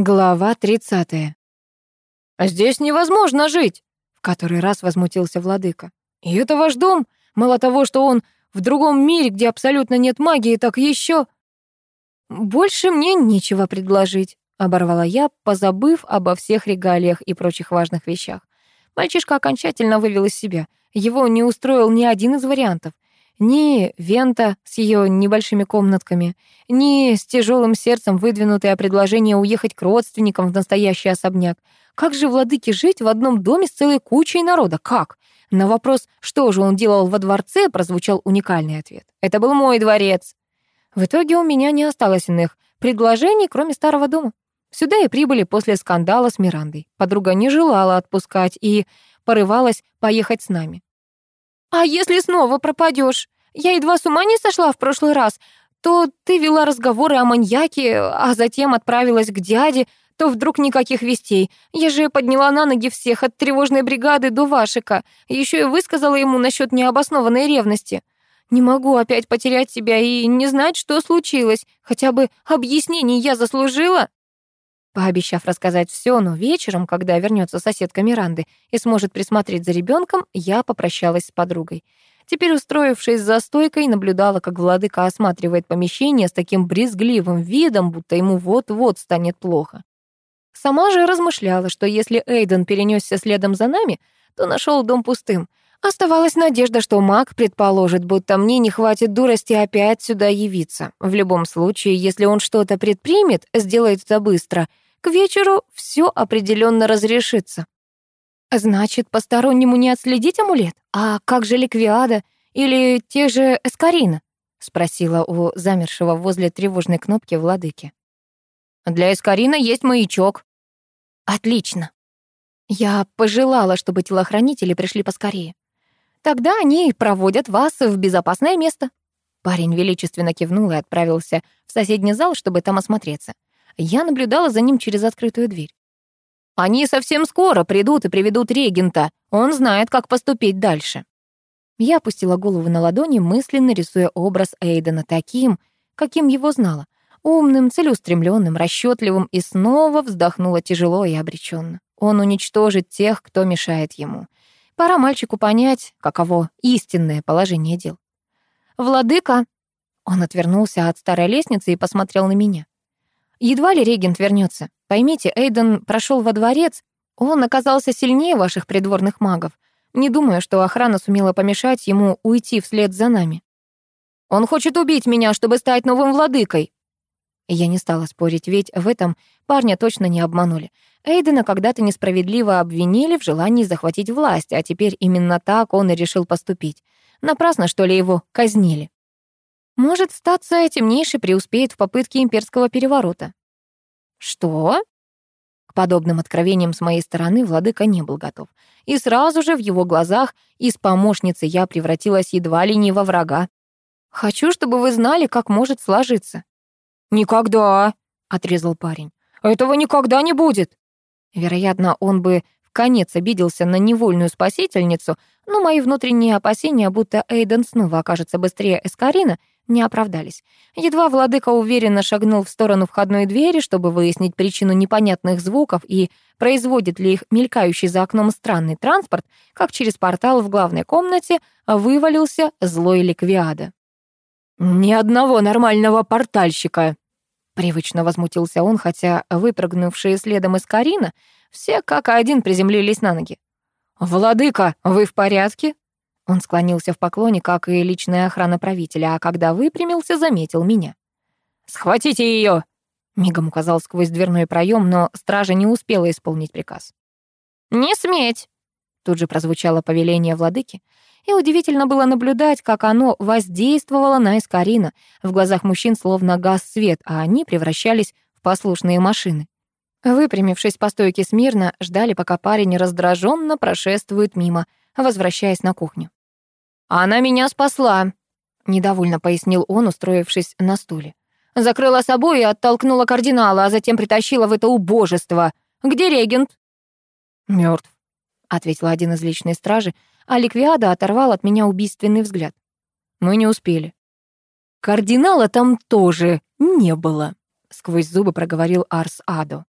Глава 30. «Здесь невозможно жить!» — в который раз возмутился владыка. «И это ваш дом? Мало того, что он в другом мире, где абсолютно нет магии, так еще...» «Больше мне нечего предложить», — оборвала я, позабыв обо всех регалиях и прочих важных вещах. Мальчишка окончательно вывел из себя. Его не устроил ни один из вариантов — ни Вента с ее небольшими комнатками, ни с тяжелым сердцем выдвинутое предложение уехать к родственникам в настоящий особняк. Как же владыке жить в одном доме с целой кучей народа? Как? На вопрос, что же он делал во дворце, прозвучал уникальный ответ. Это был мой дворец. В итоге у меня не осталось иных предложений, кроме старого дома. Сюда и прибыли после скандала с Мирандой. Подруга не желала отпускать и порывалась поехать с нами. «А если снова пропадешь? Я едва с ума не сошла в прошлый раз. То ты вела разговоры о маньяке, а затем отправилась к дяде, то вдруг никаких вестей. Я же подняла на ноги всех от тревожной бригады до Вашика. Еще и высказала ему насчет необоснованной ревности. Не могу опять потерять себя и не знать, что случилось. Хотя бы объяснений я заслужила?» Пообещав рассказать все, но вечером, когда вернется соседка Миранды и сможет присмотреть за ребенком, я попрощалась с подругой. Теперь, устроившись за стойкой, наблюдала, как владыка осматривает помещение с таким брезгливым видом, будто ему вот-вот станет плохо. Сама же размышляла, что если Эйден перенесся следом за нами, то нашел дом пустым. Оставалась надежда, что маг предположит, будто мне не хватит дурости опять сюда явиться. В любом случае, если он что-то предпримет, сделает это быстро. К вечеру все определенно разрешится. Значит, постороннему не отследить амулет? А как же ликвиада или те же эскарина? Спросила у замершего возле тревожной кнопки владыки. Для эскарина есть маячок. Отлично. Я пожелала, чтобы телохранители пришли поскорее. Тогда они проводят вас в безопасное место. Парень величественно кивнул и отправился в соседний зал, чтобы там осмотреться. Я наблюдала за ним через открытую дверь. Они совсем скоро придут и приведут регента. Он знает, как поступить дальше. Я опустила голову на ладони, мысленно рисуя образ Эйдена таким, каким его знала. Умным, целеустремленным, расчетливым, и снова вздохнула тяжело и обреченно. Он уничтожит тех, кто мешает ему. Пора мальчику понять, каково истинное положение дел. «Владыка!» Он отвернулся от старой лестницы и посмотрел на меня. Едва ли регент вернется. Поймите, Эйден прошел во дворец. Он оказался сильнее ваших придворных магов. Не думаю, что охрана сумела помешать ему уйти вслед за нами. Он хочет убить меня, чтобы стать новым владыкой. Я не стала спорить, ведь в этом парня точно не обманули. Эйдена когда-то несправедливо обвинили в желании захватить власть, а теперь именно так он и решил поступить. Напрасно, что ли, его казнили. Может, статься темнейший преуспеет в попытке имперского переворота. Что? К подобным откровениям с моей стороны владыка не был готов. И сразу же в его глазах из помощницы я превратилась едва ли не во врага. Хочу, чтобы вы знали, как может сложиться. Никогда, отрезал парень. Этого никогда не будет. Вероятно, он бы конец обиделся на невольную спасительницу, но мои внутренние опасения, будто Эйден снова окажется быстрее Эскарина, не оправдались. Едва владыка уверенно шагнул в сторону входной двери, чтобы выяснить причину непонятных звуков и производит ли их мелькающий за окном странный транспорт, как через портал в главной комнате вывалился злой ликвиада. «Ни одного нормального портальщика!» Привычно возмутился он, хотя выпрыгнувшие следом из Карина все как один приземлились на ноги. «Владыка, вы в порядке?» Он склонился в поклоне, как и личная охрана правителя, а когда выпрямился, заметил меня. «Схватите ее!» Мигом указал сквозь дверной проем, но стража не успела исполнить приказ. «Не сметь!» Тут же прозвучало повеление владыки, и удивительно было наблюдать, как оно воздействовало на Искарина. В глазах мужчин словно газ свет, а они превращались в послушные машины. Выпрямившись по стойке смирно, ждали, пока парень раздраженно прошествует мимо, возвращаясь на кухню. «Она меня спасла», — недовольно пояснил он, устроившись на стуле. «Закрыла собой и оттолкнула кардинала, а затем притащила в это убожество. Где регент?» Мертв, ответил один из личной стражи, а Ликвиада оторвал от меня убийственный взгляд. «Мы не успели». «Кардинала там тоже не было», — сквозь зубы проговорил Арс Адо.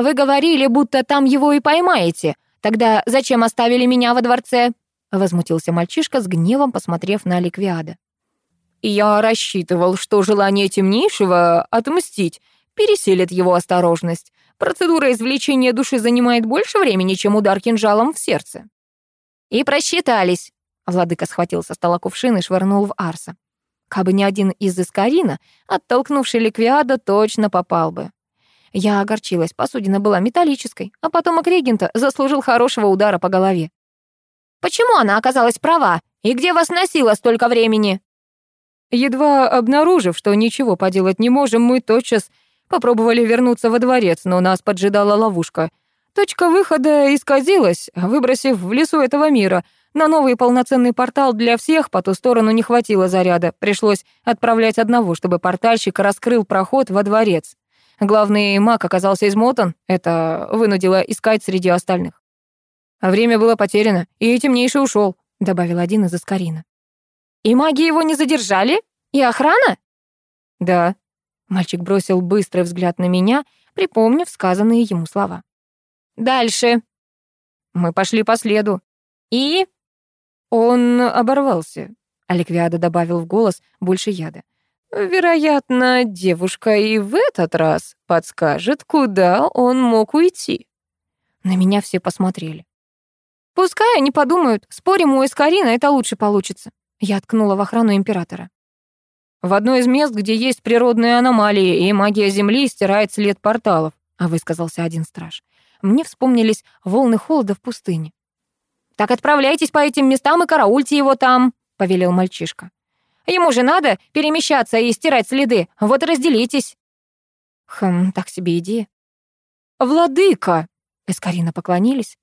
Вы говорили, будто там его и поймаете. Тогда зачем оставили меня во дворце?» Возмутился мальчишка с гневом, посмотрев на Ликвиада. «Я рассчитывал, что желание темнейшего отмстить переселит его осторожность. Процедура извлечения души занимает больше времени, чем удар кинжалом в сердце». «И просчитались», — владыка схватил со стола кувшин и швырнул в Арса. Кабы ни один из Искарина, оттолкнувший Ликвиада, точно попал бы. Я огорчилась, посудина была металлической, а потомок регента заслужил хорошего удара по голове. «Почему она оказалась права? И где вас носило столько времени?» Едва обнаружив, что ничего поделать не можем, мы тотчас попробовали вернуться во дворец, но нас поджидала ловушка. Точка выхода исказилась, выбросив в лесу этого мира. На новый полноценный портал для всех по ту сторону не хватило заряда. Пришлось отправлять одного, чтобы портальщик раскрыл проход во дворец. Главный маг оказался измотан, это вынудило искать среди остальных. Время было потеряно, и темнейший ушел, добавил один из Искарина. И маги его не задержали? И охрана? Да. Мальчик бросил быстрый взгляд на меня, припомнив сказанные ему слова. Дальше. Мы пошли по следу. И? Он оборвался. Аликвиада добавил в голос больше яда. Вероятно, девушка и в этот раз подскажет, куда он мог уйти. На меня все посмотрели. Пускай они подумают, спорим, у Эскарина это лучше получится. Я ткнула в охрану императора. В одно из мест, где есть природные аномалии, и магия Земли стирает след порталов, высказался один страж. Мне вспомнились волны холода в пустыне. «Так отправляйтесь по этим местам и караульте его там», — повелел мальчишка. Ему же надо перемещаться и стирать следы. Вот разделитесь». Хм, так себе идея. «Владыка!» — Эскарина поклонились.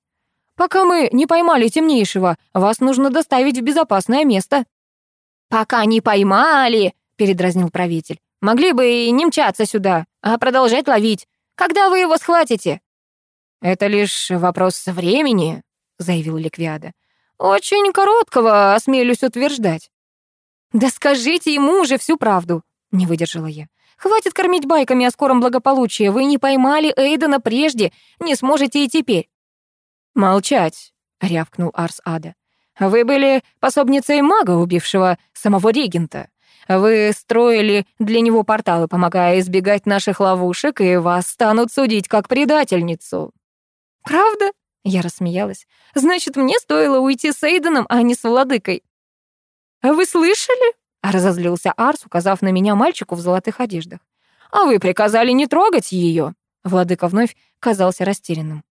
«Пока мы не поймали темнейшего, вас нужно доставить в безопасное место». «Пока не поймали!» — передразнил правитель. «Могли бы и не мчаться сюда, а продолжать ловить. Когда вы его схватите?» «Это лишь вопрос времени», — заявил Ликвиада. «Очень короткого, осмелюсь утверждать». «Да скажите ему уже всю правду», — не выдержала я. «Хватит кормить байками о скором благополучии. Вы не поймали Эйдена прежде, не сможете и теперь». «Молчать», — рявкнул Арс Ада. «Вы были пособницей мага, убившего самого регента. Вы строили для него порталы, помогая избегать наших ловушек, и вас станут судить как предательницу». «Правда?» — я рассмеялась. «Значит, мне стоило уйти с Эйденом, а не с владыкой». «А «Вы слышали?» — разозлился Арс, указав на меня мальчику в золотых одеждах. «А вы приказали не трогать ее!» Владыка вновь казался растерянным.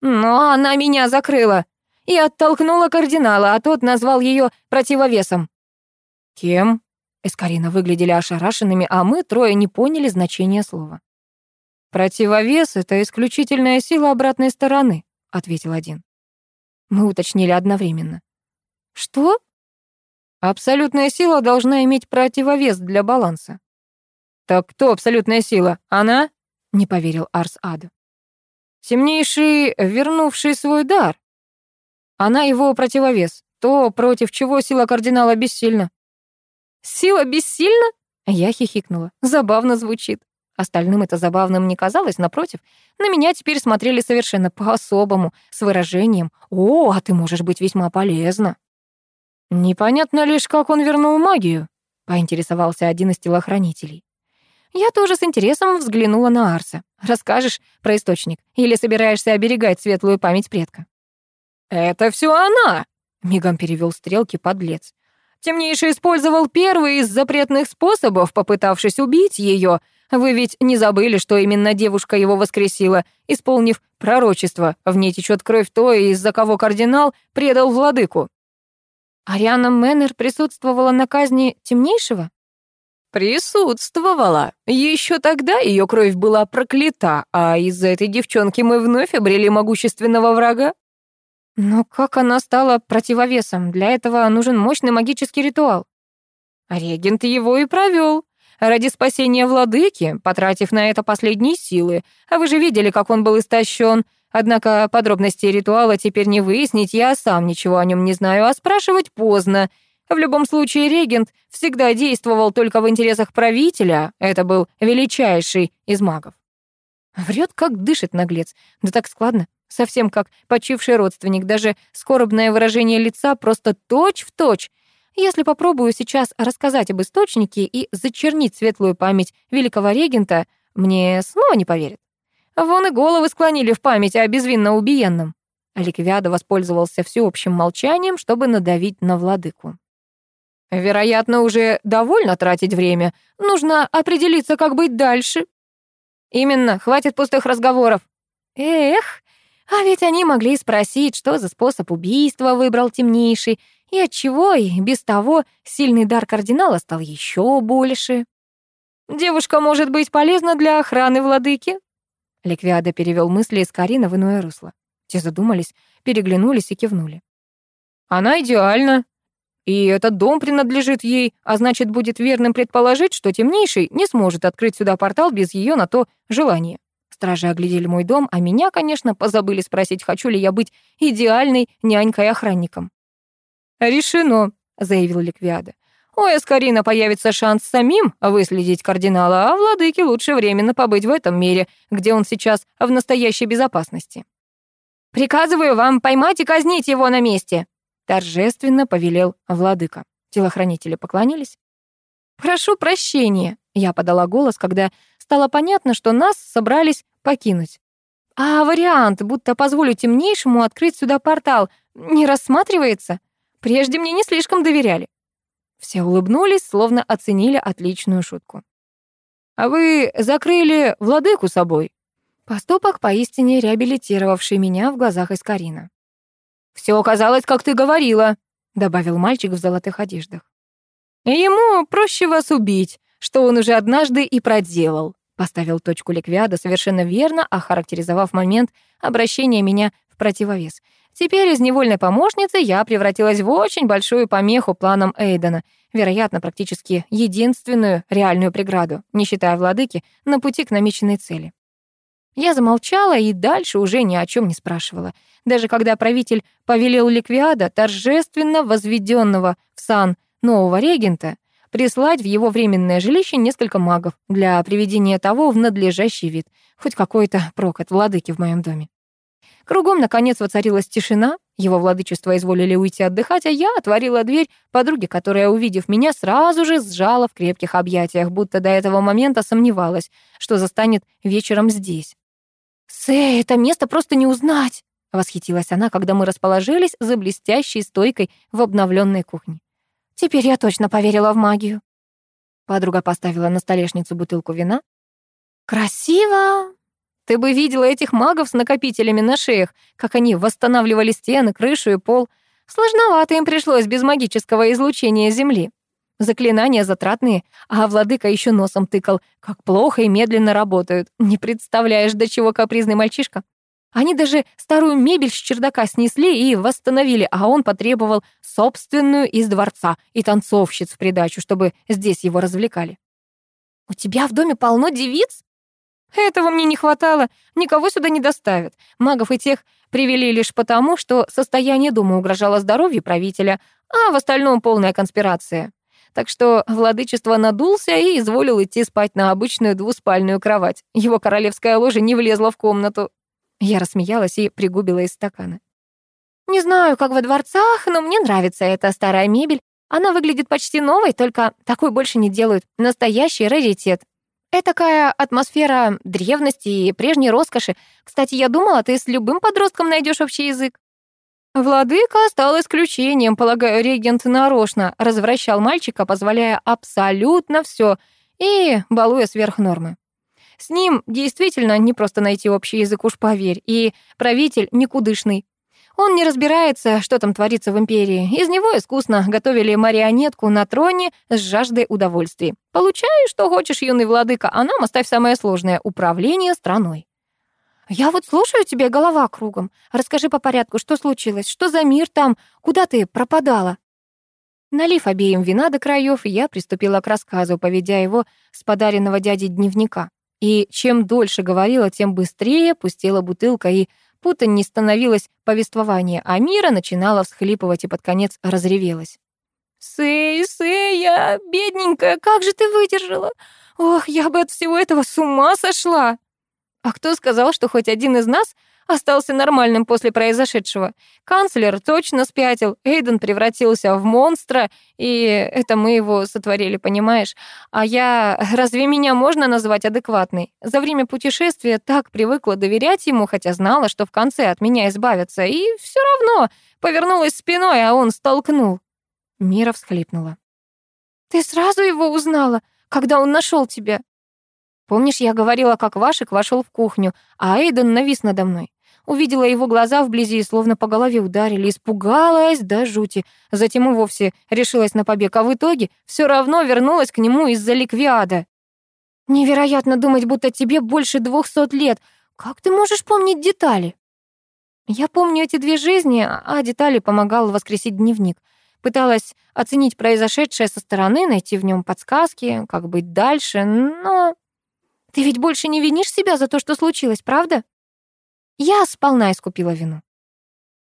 «Но она меня закрыла и оттолкнула кардинала, а тот назвал ее противовесом». «Кем?» Эскарина выглядели ошарашенными, а мы трое не поняли значения слова. «Противовес — это исключительная сила обратной стороны», — ответил один. Мы уточнили одновременно. «Что?» Абсолютная сила должна иметь противовес для баланса. Так кто абсолютная сила? Она? Не поверил Арс Аду. Темнейший, вернувший свой дар. Она его противовес, то, против чего сила кардинала бессильна. Сила бессильна? Я хихикнула. Забавно звучит. Остальным это забавным не казалось, напротив, на меня теперь смотрели совершенно по-особому, с выражением «О, а ты можешь быть весьма полезна». «Непонятно лишь, как он вернул магию», — поинтересовался один из телохранителей. Я тоже с интересом взглянула на Арса. Расскажешь про источник или собираешься оберегать светлую память предка? Это все она, мигом перевел стрелки подлец. Темнейший использовал первый из запретных способов, попытавшись убить ее. Вы ведь не забыли, что именно девушка его воскресила, исполнив пророчество. В ней течет кровь той, из-за кого кардинал предал владыку. Ариана Мэннер присутствовала на казни темнейшего? Присутствовала. Еще тогда ее кровь была проклята, а из-за этой девчонки мы вновь обрели могущественного врага. Но как она стала противовесом? Для этого нужен мощный магический ритуал. Регент его и провел. Ради спасения владыки, потратив на это последние силы. А вы же видели, как он был истощен. Однако подробности ритуала теперь не выяснить, я сам ничего о нем не знаю, а спрашивать поздно. В любом случае, регент всегда действовал только в интересах правителя, это был величайший из магов. Врет, как дышит наглец. Да так складно. Совсем как почивший родственник. Даже скорбное выражение лица просто точь-в-точь. Если попробую сейчас рассказать об источнике и зачернить светлую память великого регента, мне снова не поверят. Вон и головы склонили в память о безвинно убиенном. Ликвиада воспользовался всеобщим молчанием, чтобы надавить на владыку. Вероятно, уже довольно тратить время. Нужно определиться, как быть дальше. Именно, хватит пустых разговоров. Эх, а ведь они могли спросить, что за способ убийства выбрал темнейший, и отчего и без того сильный дар кардинала стал еще больше. «Девушка может быть полезна для охраны владыки?» Ликвиада перевел мысли из Карина в иное русло. Те задумались, переглянулись и кивнули. «Она идеальна. И этот дом принадлежит ей, а значит, будет верным предположить, что темнейший не сможет открыть сюда портал без ее на то желания. Стражи оглядели мой дом, а меня, конечно, позабыли спросить, хочу ли я быть идеальной нянькой-охранником. «Решено», — заявил Ликвиада. «У Эскарина появится шанс самим выследить кардинала, а владыке лучше временно побыть в этом мире, где он сейчас в настоящей безопасности». «Приказываю вам поймать и казнить его на месте», торжественно повелел владыка. Телохранители поклонились. «Прошу прощения», — я подала голос, когда стало понятно, что нас собрались покинуть. «А вариант, будто позволю темнейшему открыть сюда портал, не рассматривается? Прежде мне не слишком доверяли». Все улыбнулись, словно оценили отличную шутку. «А вы закрыли владыку собой?» Поступок, поистине реабилитировавший меня в глазах Искарина. «Все оказалось, как ты говорила», — добавил мальчик в золотых одеждах. «Ему проще вас убить, что он уже однажды и проделал», — поставил точку Ликвиада, совершенно верно охарактеризовав момент обращения меня противовес. Теперь из невольной помощницы я превратилась в очень большую помеху планам Эйдена, вероятно, практически единственную реальную преграду, не считая владыки, на пути к намеченной цели. Я замолчала и дальше уже ни о чем не спрашивала. Даже когда правитель повелел Ликвиада, торжественно возведенного в сан нового регента, прислать в его временное жилище несколько магов для приведения того в надлежащий вид. Хоть какой-то прок от владыки в моем доме. Кругом, наконец, воцарилась тишина, его владычество изволили уйти отдыхать, а я отворила дверь подруге, которая, увидев меня, сразу же сжала в крепких объятиях, будто до этого момента сомневалась, что застанет вечером здесь. «Сэй, это место просто не узнать!» — восхитилась она, когда мы расположились за блестящей стойкой в обновленной кухне. «Теперь я точно поверила в магию». Подруга поставила на столешницу бутылку вина. «Красиво! Ты бы видела этих магов с накопителями на шеях, как они восстанавливали стены, крышу и пол. Сложновато им пришлось без магического излучения Земли. Заклинания затратные, а владыка еще носом тыкал, как плохо и медленно работают. Не представляешь, до чего капризный мальчишка. Они даже старую мебель с чердака снесли и восстановили, а он потребовал собственную из дворца и танцовщиц в придачу, чтобы здесь его развлекали. «У тебя в доме полно девиц?» «Этого мне не хватало, никого сюда не доставят. Магов и тех привели лишь потому, что состояние дома угрожало здоровью правителя, а в остальном полная конспирация так что владычество надулся и изволил идти спать на обычную двуспальную кровать. Его королевская ложа не влезла в комнату. Я рассмеялась и пригубила из стакана. «Не знаю, как во дворцах, но мне нравится эта старая мебель. Она выглядит почти новой, только такой больше не делают. Настоящий раритет. Этакая атмосфера древности и прежней роскоши. Кстати, я думала, ты с любым подростком найдешь общий язык. Владыка стал исключением, полагаю, регент нарочно развращал мальчика, позволяя абсолютно все и балуя сверх нормы. С ним действительно не просто найти общий язык, уж поверь, и правитель никудышный. Он не разбирается, что там творится в империи. Из него искусно готовили марионетку на троне с жаждой удовольствий. Получай, что хочешь, юный владыка, а нам оставь самое сложное — управление страной. «Я вот слушаю тебя, голова кругом. Расскажи по порядку, что случилось, что за мир там, куда ты пропадала?» Налив обеим вина до краев, я приступила к рассказу, поведя его с подаренного дяде дневника. И чем дольше говорила, тем быстрее пустила бутылка, и путань не становилось повествование, а Мира начинала всхлипывать и под конец разревелась. «Сэй, Сэй, я бедненькая, как же ты выдержала? Ох, я бы от всего этого с ума сошла!» А кто сказал, что хоть один из нас остался нормальным после произошедшего? Канцлер точно спятил, Эйден превратился в монстра, и это мы его сотворили, понимаешь? А я... Разве меня можно назвать адекватной? За время путешествия так привыкла доверять ему, хотя знала, что в конце от меня избавятся, и все равно повернулась спиной, а он столкнул. Мира всхлипнула. «Ты сразу его узнала, когда он нашел тебя?» Помнишь, я говорила, как Вашик вошел в кухню, а Эйден навис надо мной? Увидела его глаза вблизи, словно по голове ударили, испугалась до жути. Затем и вовсе решилась на побег, а в итоге все равно вернулась к нему из-за ликвиада. Невероятно думать, будто тебе больше двухсот лет. Как ты можешь помнить детали? Я помню эти две жизни, а детали помогал воскресить дневник. Пыталась оценить произошедшее со стороны, найти в нем подсказки, как быть дальше, но ты ведь больше не винишь себя за то, что случилось, правда? Я сполна искупила вину.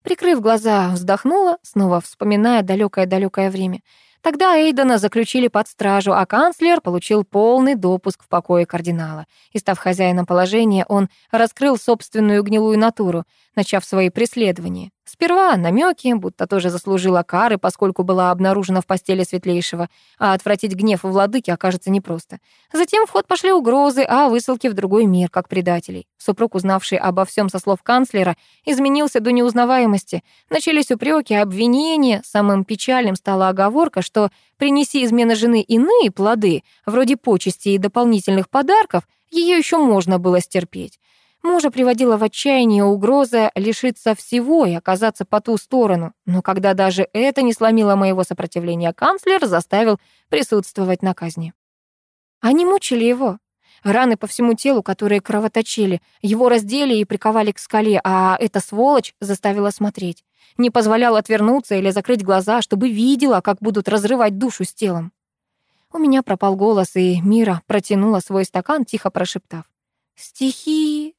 Прикрыв глаза, вздохнула, снова вспоминая далёкое-далёкое время. Тогда Эйдена заключили под стражу, а канцлер получил полный допуск в покое кардинала. И став хозяином положения, он раскрыл собственную гнилую натуру, начав свои преследования. Сперва намеки, будто тоже заслужила кары, поскольку была обнаружена в постели светлейшего, а отвратить гнев у владыки окажется непросто. Затем в ход пошли угрозы о высылке в другой мир, как предателей. Супруг, узнавший обо всем со слов канцлера, изменился до неузнаваемости. Начались упреки, обвинения. Самым печальным стала оговорка, что принеси измена жены иные плоды, вроде почести и дополнительных подарков, ее еще можно было стерпеть. Мужа приводила в отчаяние угроза лишиться всего и оказаться по ту сторону. Но когда даже это не сломило моего сопротивления, канцлер заставил присутствовать на казни. Они мучили его. Раны по всему телу, которые кровоточили, его раздели и приковали к скале, а эта сволочь заставила смотреть. Не позволял отвернуться или закрыть глаза, чтобы видела, как будут разрывать душу с телом. У меня пропал голос, и Мира протянула свой стакан, тихо прошептав. «Стихи,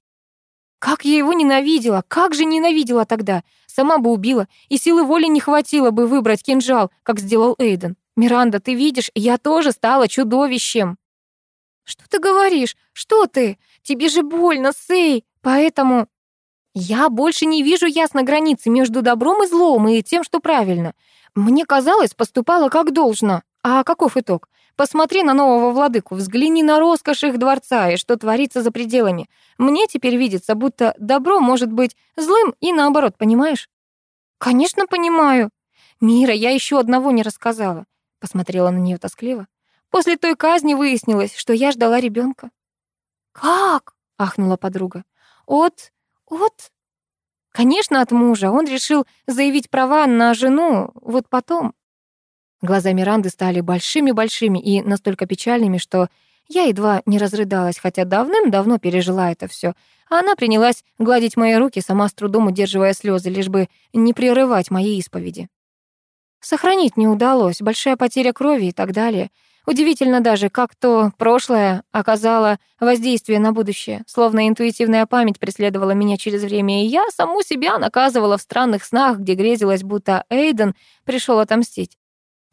как я его ненавидела, как же ненавидела тогда. Сама бы убила, и силы воли не хватило бы выбрать кинжал, как сделал Эйден. Миранда, ты видишь, я тоже стала чудовищем. Что ты говоришь? Что ты? Тебе же больно, Сей, поэтому... Я больше не вижу ясно границы между добром и злом и тем, что правильно. Мне казалось, поступала как должно. А каков итог? Посмотри на нового владыку, взгляни на роскошь их дворца и что творится за пределами. Мне теперь видится, будто добро может быть злым и наоборот, понимаешь? Конечно, понимаю. Мира, я еще одного не рассказала. Посмотрела на нее тоскливо. После той казни выяснилось, что я ждала ребенка. Как? ахнула подруга. От от Конечно, от мужа. Он решил заявить права на жену вот потом. Глаза Миранды стали большими-большими и настолько печальными, что я едва не разрыдалась, хотя давным-давно пережила это все. А она принялась гладить мои руки, сама с трудом удерживая слезы, лишь бы не прерывать мои исповеди. Сохранить не удалось, большая потеря крови и так далее. Удивительно даже, как то прошлое оказало воздействие на будущее. Словно интуитивная память преследовала меня через время, и я саму себя наказывала в странных снах, где грезилось, будто Эйден пришел отомстить.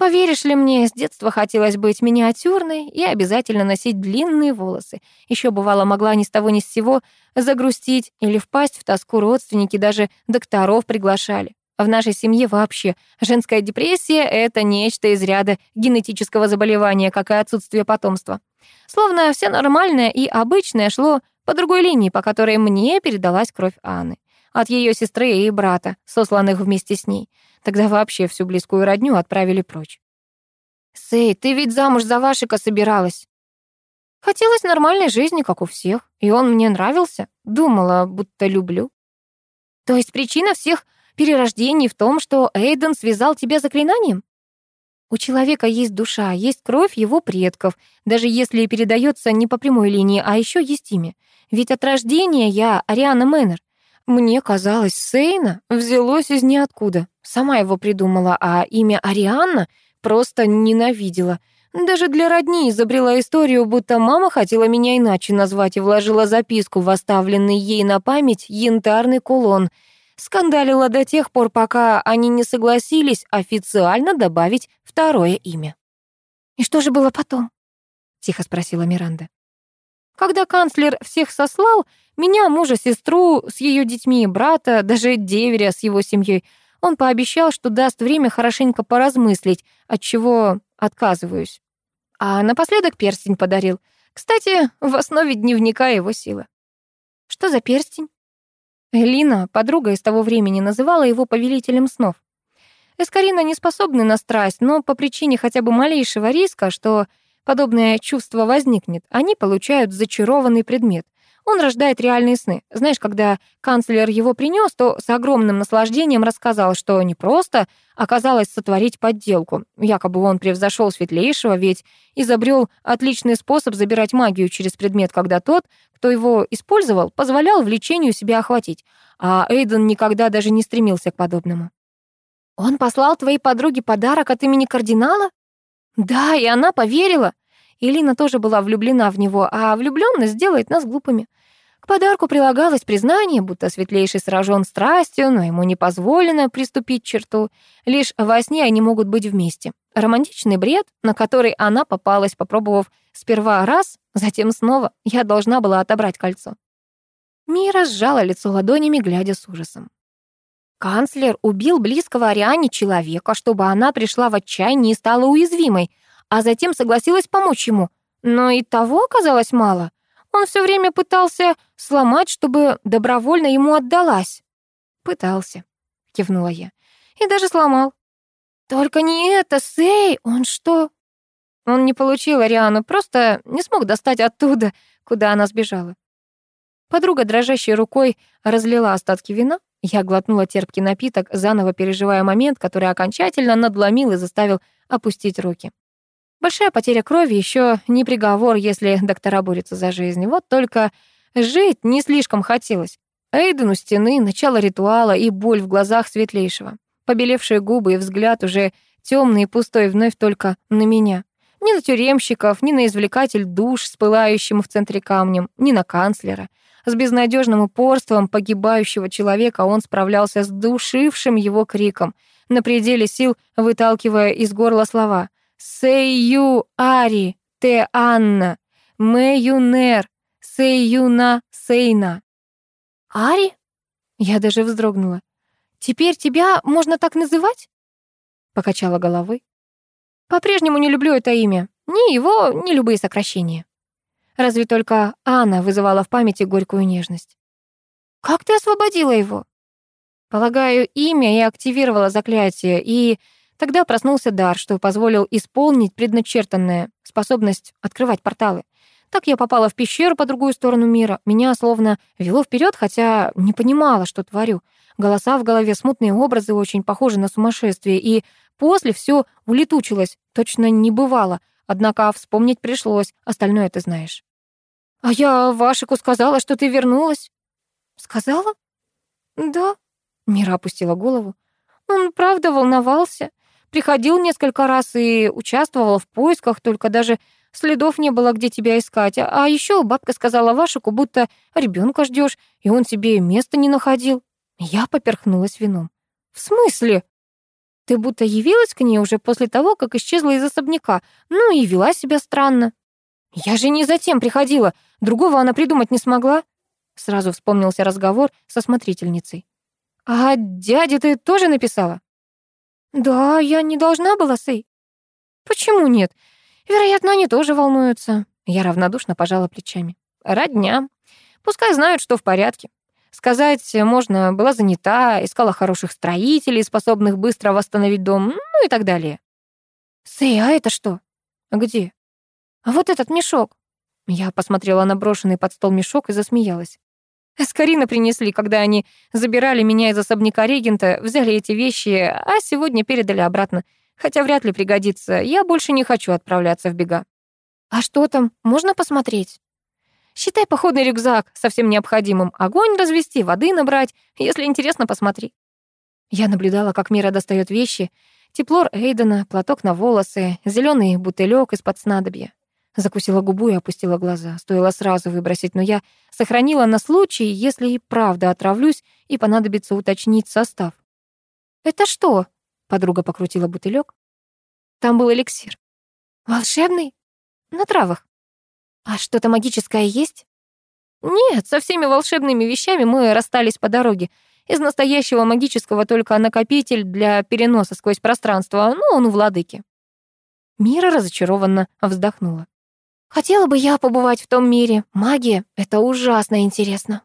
Поверишь ли мне, с детства хотелось быть миниатюрной и обязательно носить длинные волосы. Еще бывало могла ни с того ни с сего загрустить или впасть в тоску родственники, даже докторов приглашали. В нашей семье вообще женская депрессия — это нечто из ряда генетического заболевания, как и отсутствие потомства. Словно все нормальное и обычное шло по другой линии, по которой мне передалась кровь Анны. От ее сестры и брата, сосланных вместе с ней. Тогда вообще всю близкую родню отправили прочь. «Сэй, ты ведь замуж за Вашика собиралась?» Хотелось нормальной жизни, как у всех, и он мне нравился. Думала, будто люблю. То есть причина всех перерождений в том, что Эйден связал тебя заклинанием? У человека есть душа, есть кровь его предков, даже если передается не по прямой линии, а еще есть имя. Ведь от рождения я Ариана Мэннер. Мне казалось, Сейна взялось из ниоткуда. Сама его придумала, а имя Арианна просто ненавидела. Даже для родни изобрела историю, будто мама хотела меня иначе назвать и вложила записку в оставленный ей на память янтарный кулон. Скандалила до тех пор, пока они не согласились официально добавить второе имя. «И что же было потом?» — тихо спросила Миранда. Когда канцлер всех сослал, Меня, мужа, сестру с ее детьми, брата, даже деверя с его семьей. Он пообещал, что даст время хорошенько поразмыслить, от чего отказываюсь. А напоследок перстень подарил. Кстати, в основе дневника его сила. Что за перстень? Элина, подруга из того времени, называла его повелителем снов. Эскарина не способны на страсть, но по причине хотя бы малейшего риска, что подобное чувство возникнет, они получают зачарованный предмет. Он рождает реальные сны. Знаешь, когда канцлер его принес, то с огромным наслаждением рассказал, что не просто оказалось сотворить подделку. Якобы он превзошел светлейшего, ведь изобрел отличный способ забирать магию через предмет, когда тот, кто его использовал, позволял влечению себя охватить. А Эйден никогда даже не стремился к подобному. «Он послал твоей подруге подарок от имени кардинала?» «Да, и она поверила». Элина тоже была влюблена в него, а влюблённость делает нас глупыми. К подарку прилагалось признание, будто светлейший сражен страстью, но ему не позволено приступить черту. Лишь во сне они могут быть вместе. Романтичный бред, на который она попалась, попробовав сперва раз, затем снова. Я должна была отобрать кольцо. Мира сжала лицо ладонями, глядя с ужасом. Канцлер убил близкого Ариане человека, чтобы она пришла в отчаяние и стала уязвимой, а затем согласилась помочь ему. Но и того оказалось мало. Он все время пытался сломать, чтобы добровольно ему отдалась. «Пытался», — кивнула я. «И даже сломал». «Только не это, Сей! Он что?» Он не получил Ариану, просто не смог достать оттуда, куда она сбежала. Подруга дрожащей рукой разлила остатки вина, я глотнула терпкий напиток, заново переживая момент, который окончательно надломил и заставил опустить руки. Большая потеря крови еще не приговор, если доктора борются за жизнь. Вот только жить не слишком хотелось. Эйден у стены, начало ритуала и боль в глазах светлейшего. Побелевшие губы и взгляд уже темный и пустой вновь только на меня. Ни на тюремщиков, ни на извлекатель душ с пылающим в центре камнем, ни на канцлера — с безнадежным упорством погибающего человека он справлялся с душившим его криком, на пределе сил выталкивая из горла слова «Сейю Ари, Те Анна, Мэюнер, Сейюна Сейна». «Ари?» Я даже вздрогнула. «Теперь тебя можно так называть?» Покачала головой. «По-прежнему не люблю это имя. Ни его, ни любые сокращения». Разве только Анна вызывала в памяти горькую нежность. «Как ты освободила его?» Полагаю, имя и активировала заклятие, и тогда проснулся дар, что позволил исполнить предначертанное, способность открывать порталы. Так я попала в пещеру по другую сторону мира. Меня словно вело вперед, хотя не понимала, что творю. Голоса в голове, смутные образы, очень похожи на сумасшествие. И после все улетучилось, точно не бывало. Однако вспомнить пришлось, остальное ты знаешь. «А я Вашику сказала, что ты вернулась». «Сказала?» «Да». Мира опустила голову. «Он правда волновался. Приходил несколько раз и участвовал в поисках, только даже следов не было, где тебя искать. А еще бабка сказала Вашику, будто ребенка ждешь, и он себе места не находил». Я поперхнулась вином. «В смысле?» Ты будто явилась к ней уже после того, как исчезла из особняка, ну и вела себя странно. Я же не затем приходила, другого она придумать не смогла. Сразу вспомнился разговор со смотрительницей. А дяде ты тоже написала? Да, я не должна была, Сэй. Почему нет? Вероятно, они тоже волнуются. Я равнодушно пожала плечами. Родня. Пускай знают, что в порядке. Сказать можно, была занята, искала хороших строителей, способных быстро восстановить дом, ну и так далее. «Сэй, а это что?» «Где?» «А вот этот мешок». Я посмотрела на брошенный под стол мешок и засмеялась. Эскарина принесли, когда они забирали меня из особняка регента, взяли эти вещи, а сегодня передали обратно. Хотя вряд ли пригодится, я больше не хочу отправляться в бега. «А что там? Можно посмотреть?» Считай походный рюкзак совсем необходимым. Огонь развести, воды набрать. Если интересно, посмотри. Я наблюдала, как Мира достает вещи. Теплор Эйдена, платок на волосы, зеленый бутылек из-под снадобья. Закусила губу и опустила глаза. Стоило сразу выбросить, но я сохранила на случай, если и правда отравлюсь и понадобится уточнить состав. «Это что?» — подруга покрутила бутылек. «Там был эликсир». «Волшебный?» «На травах». «А что-то магическое есть?» «Нет, со всеми волшебными вещами мы расстались по дороге. Из настоящего магического только накопитель для переноса сквозь пространство, но он у владыки». Мира разочарованно вздохнула. Хотела бы я побывать в том мире. Магия — это ужасно интересно.